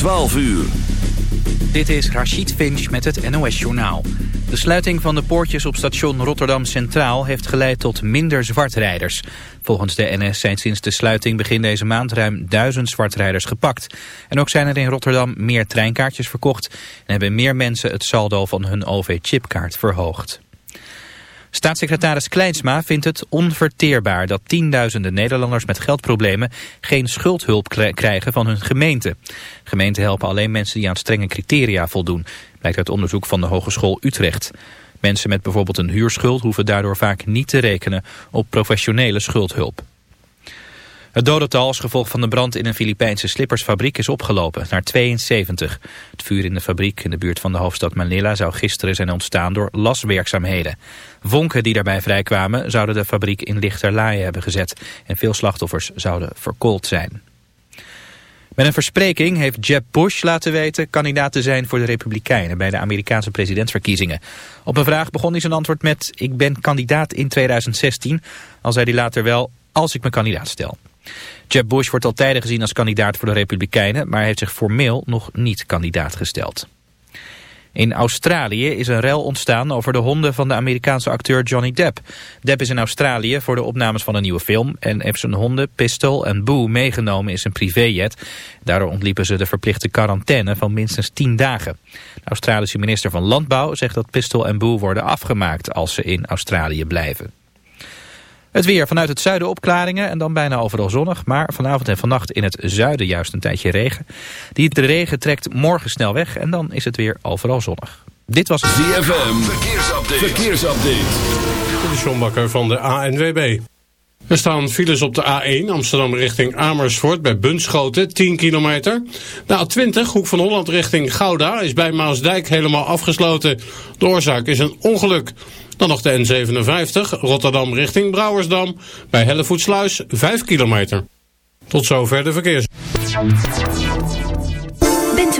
12 uur. Dit is Rachid Finch met het NOS-journaal. De sluiting van de poortjes op station Rotterdam Centraal heeft geleid tot minder zwartrijders. Volgens de NS zijn sinds de sluiting begin deze maand ruim duizend zwartrijders gepakt. En ook zijn er in Rotterdam meer treinkaartjes verkocht... en hebben meer mensen het saldo van hun OV-chipkaart verhoogd. Staatssecretaris Kleinsma vindt het onverteerbaar dat tienduizenden Nederlanders met geldproblemen geen schuldhulp krijgen van hun gemeente. Gemeenten helpen alleen mensen die aan strenge criteria voldoen, blijkt uit onderzoek van de Hogeschool Utrecht. Mensen met bijvoorbeeld een huurschuld hoeven daardoor vaak niet te rekenen op professionele schuldhulp. Het dodental als gevolg van de brand in een Filipijnse slippersfabriek is opgelopen naar 72. Het vuur in de fabriek in de buurt van de hoofdstad Manila zou gisteren zijn ontstaan door laswerkzaamheden. Vonken die daarbij vrijkwamen zouden de fabriek in lichterlaaien hebben gezet en veel slachtoffers zouden verkoold zijn. Met een verspreking heeft Jeb Bush laten weten kandidaat te zijn voor de Republikeinen bij de Amerikaanse presidentsverkiezingen. Op een vraag begon hij zijn antwoord met ik ben kandidaat in 2016, al zei hij later wel als ik me kandidaat stel. Jeb Bush wordt al tijden gezien als kandidaat voor de Republikeinen, maar heeft zich formeel nog niet kandidaat gesteld. In Australië is een rel ontstaan over de honden van de Amerikaanse acteur Johnny Depp. Depp is in Australië voor de opnames van een nieuwe film en heeft zijn honden Pistol en Boo meegenomen in zijn privéjet. Daardoor ontliepen ze de verplichte quarantaine van minstens 10 dagen. De Australische minister van Landbouw zegt dat Pistol en Boo worden afgemaakt als ze in Australië blijven. Het weer vanuit het zuiden opklaringen en dan bijna overal zonnig. Maar vanavond en vannacht in het zuiden juist een tijdje regen. Die de regen trekt morgen snel weg en dan is het weer overal zonnig. Dit was het ZFM. Verkeersupdate. Verkeersupdate. De Sjombakker van de ANWB. Er staan files op de A1 Amsterdam richting Amersfoort bij Bunschoten, 10 kilometer. De A20 Hoek van Holland richting Gouda is bij Maasdijk helemaal afgesloten. De oorzaak is een ongeluk. Dan nog de N57 Rotterdam richting Brouwersdam bij Hellevoetsluis 5 kilometer. Tot zover de verkeers.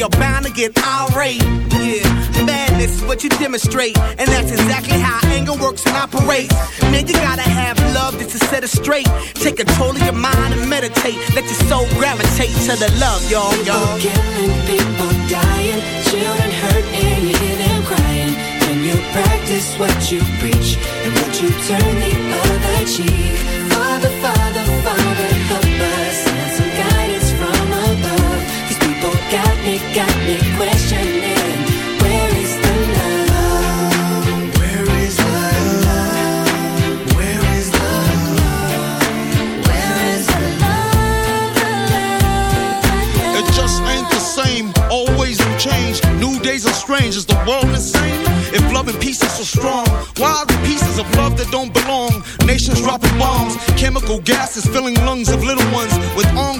You're bound to get irate. Yeah, madness is what you demonstrate. And that's exactly how anger works and operates. Man, you gotta have love just to set it straight. Take control of your mind and meditate. Let your soul gravitate to the love, y'all, y'all. People killing, people dying, children hurt and you hear them crying. When you practice what you preach and what you turn the other cheek. Dropping bombs, chemical gases filling lungs of little ones with ongoing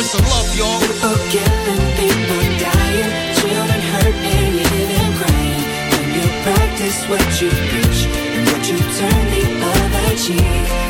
Where's the love, y'all? People killing, people dying, children hurt and you crying. When you practice what you preach and what you turn the other cheek.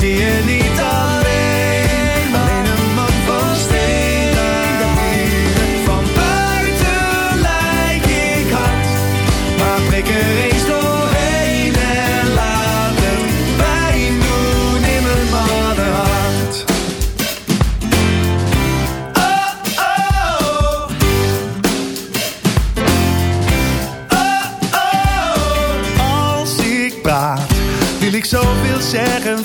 zie je niet alleen, maar alleen een man van steen Van buiten lijk ik hard, maar prik er eens doorheen en laat hem pijn doen in mijn mannenhart. Oh, oh, oh. oh, oh. Als ik praat, wil ik zoveel zeggen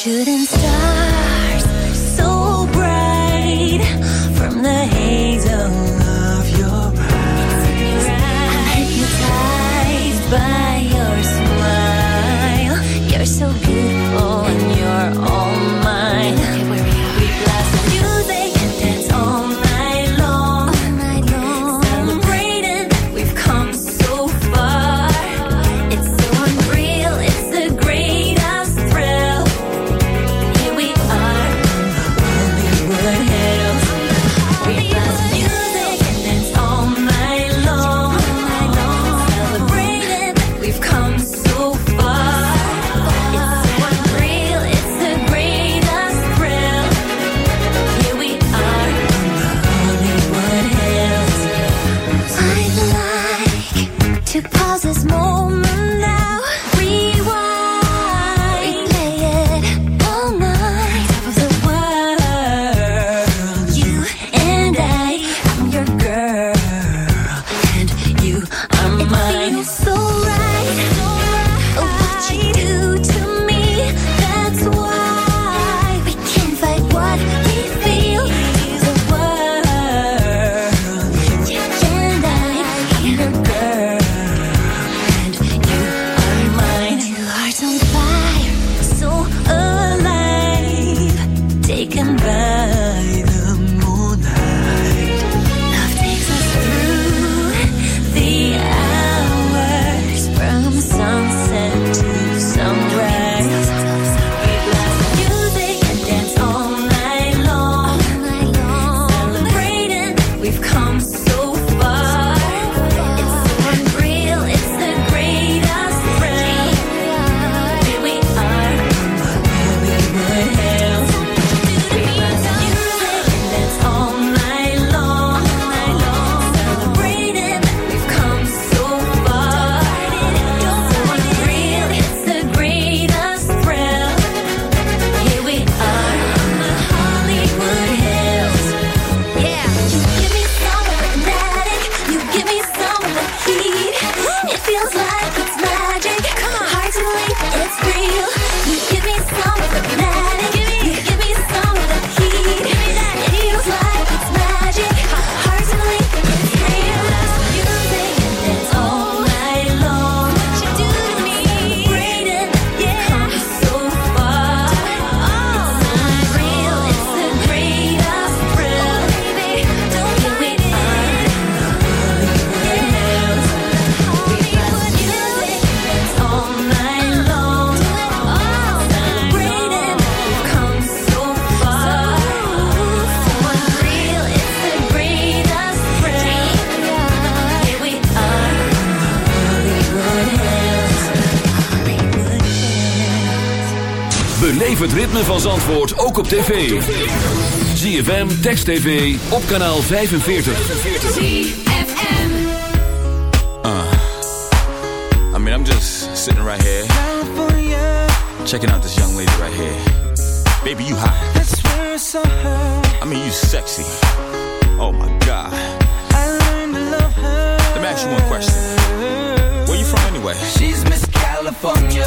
shouldn't we've come so ritme van Zandvoort ook op tv. ZFM, Text TV, op kanaal 45. ZFM uh, I mean, I'm just sitting right here. Checking out this young lady right here. Baby, you hot. I mean, you sexy. Oh my God. I learned Let me ask you one question. Where you from anyway? She's Miss California.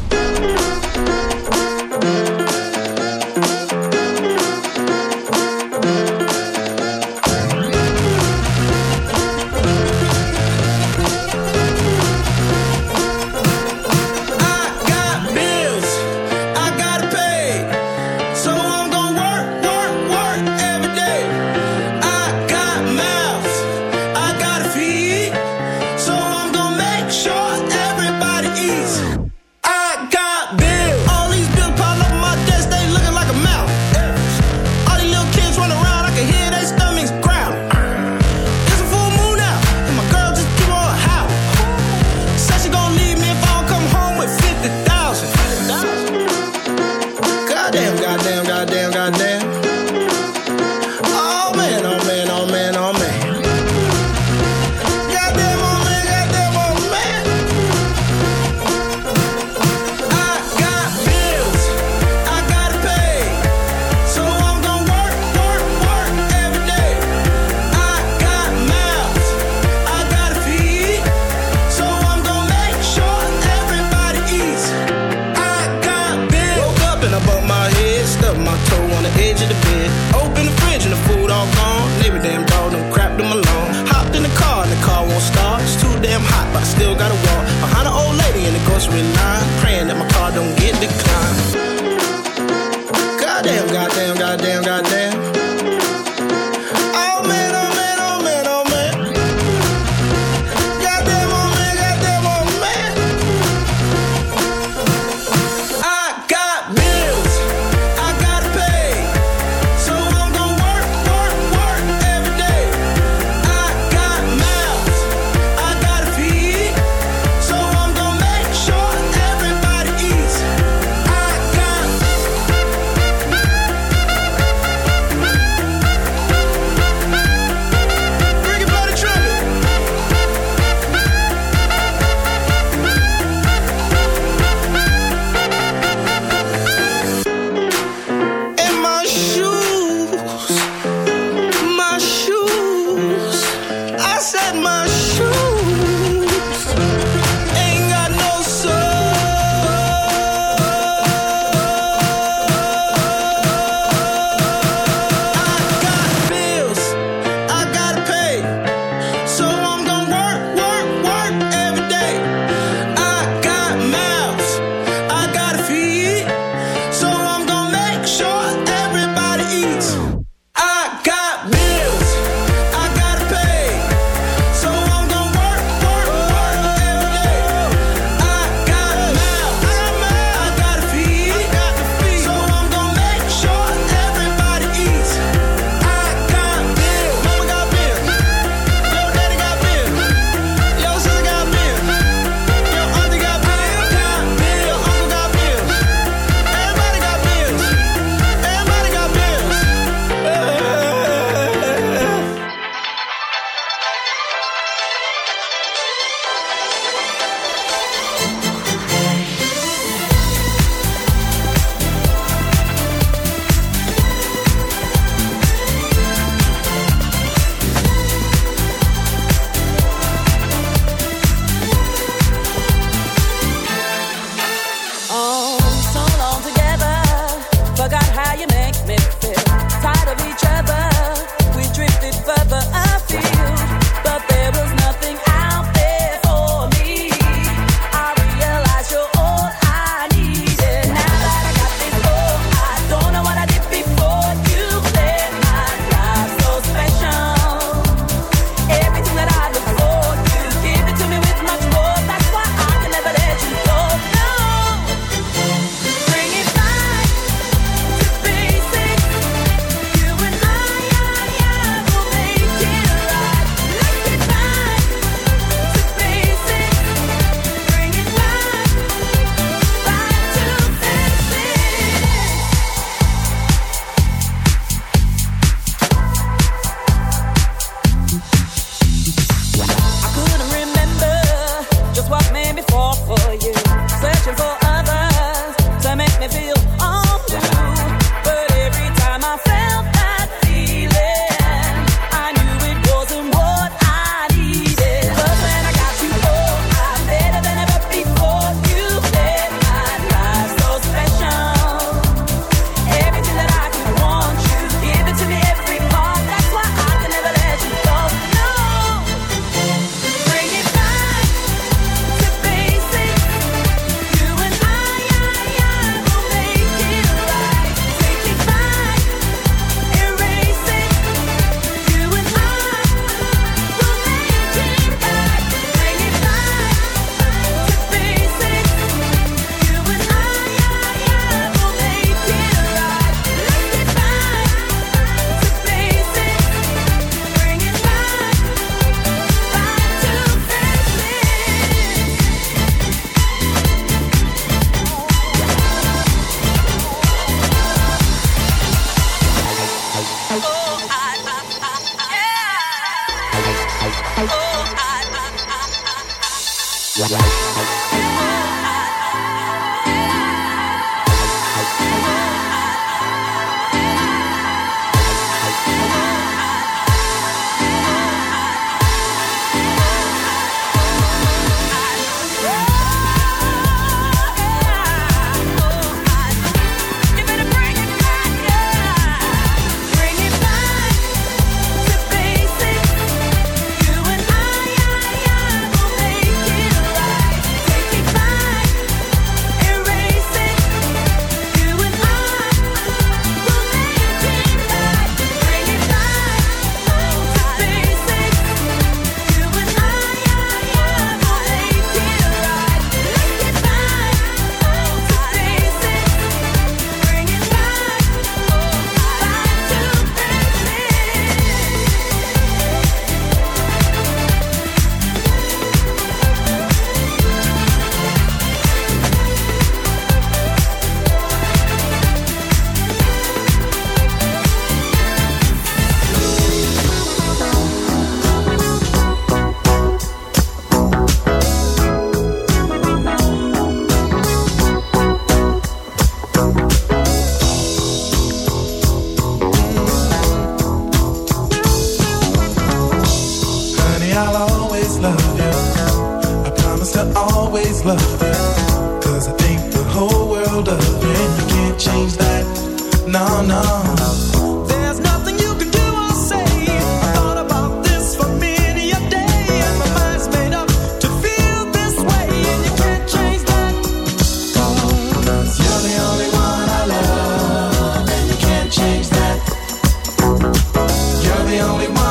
Only one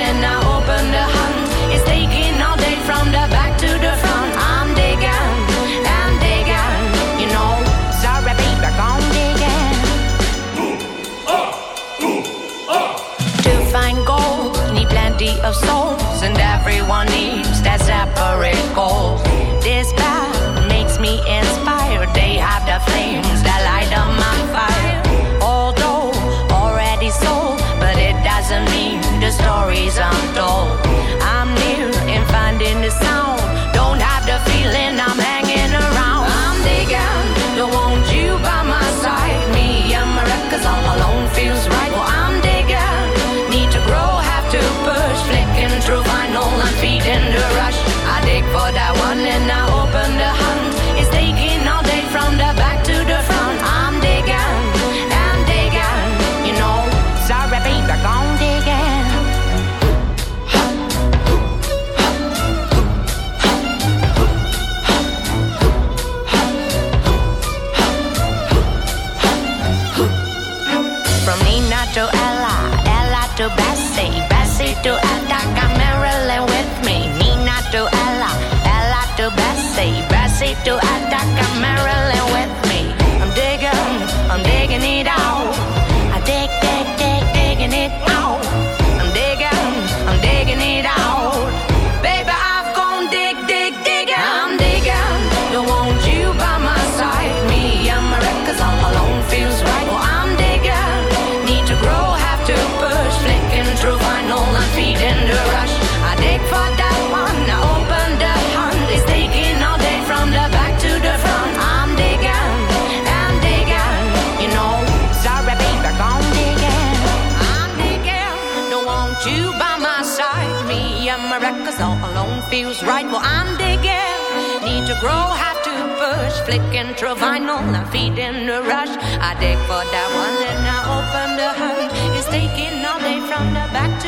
and I open the hunt. It's taking all day from the back to the front. I'm digging, digging, you know. To find gold, need plenty of souls, and everyone needs right, well, I'm digging. Need to grow, have to push. Flicking through vinyl, I'm feeding the rush. I dig for that one, then I open the hood. It's taking all day from the back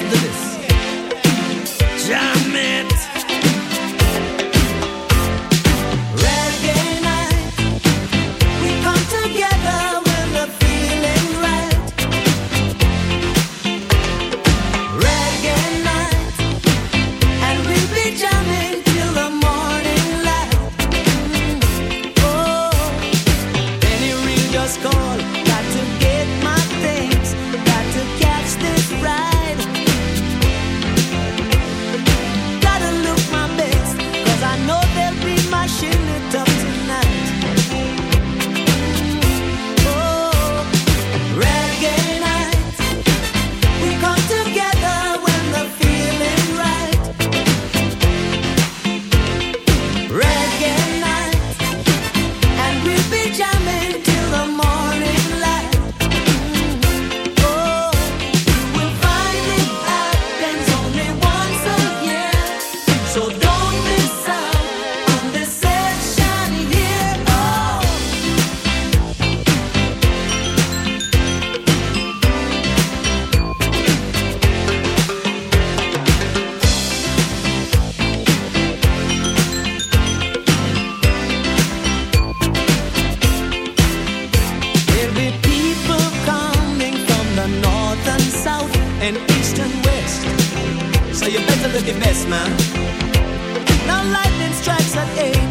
is the Investment. Now lightning strikes at eight.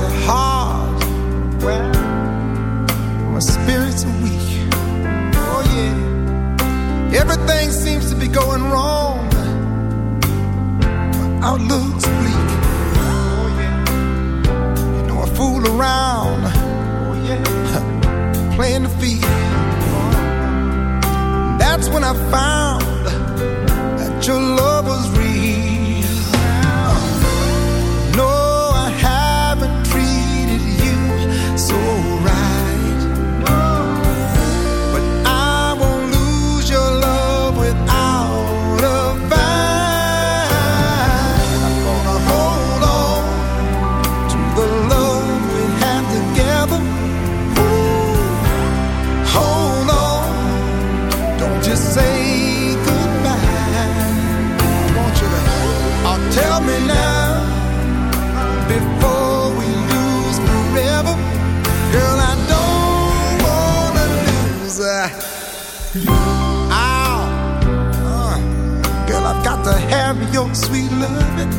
Spirits are hard where My spirit is weak. Oh, yeah. Everything seems to be going wrong. My outlook's bleak. Oh, yeah. You know, I fool around. When I found that your love sweet loving.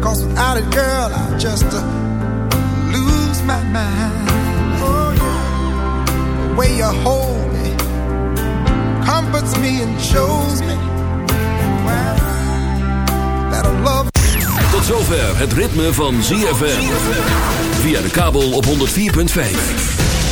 Cause without it, girl, I just uh, lose my mind. Oh, yeah. The way you hold me comforts me and shows me that I love Tot zover het ritme van ZFM. Via de kabel op 104.5.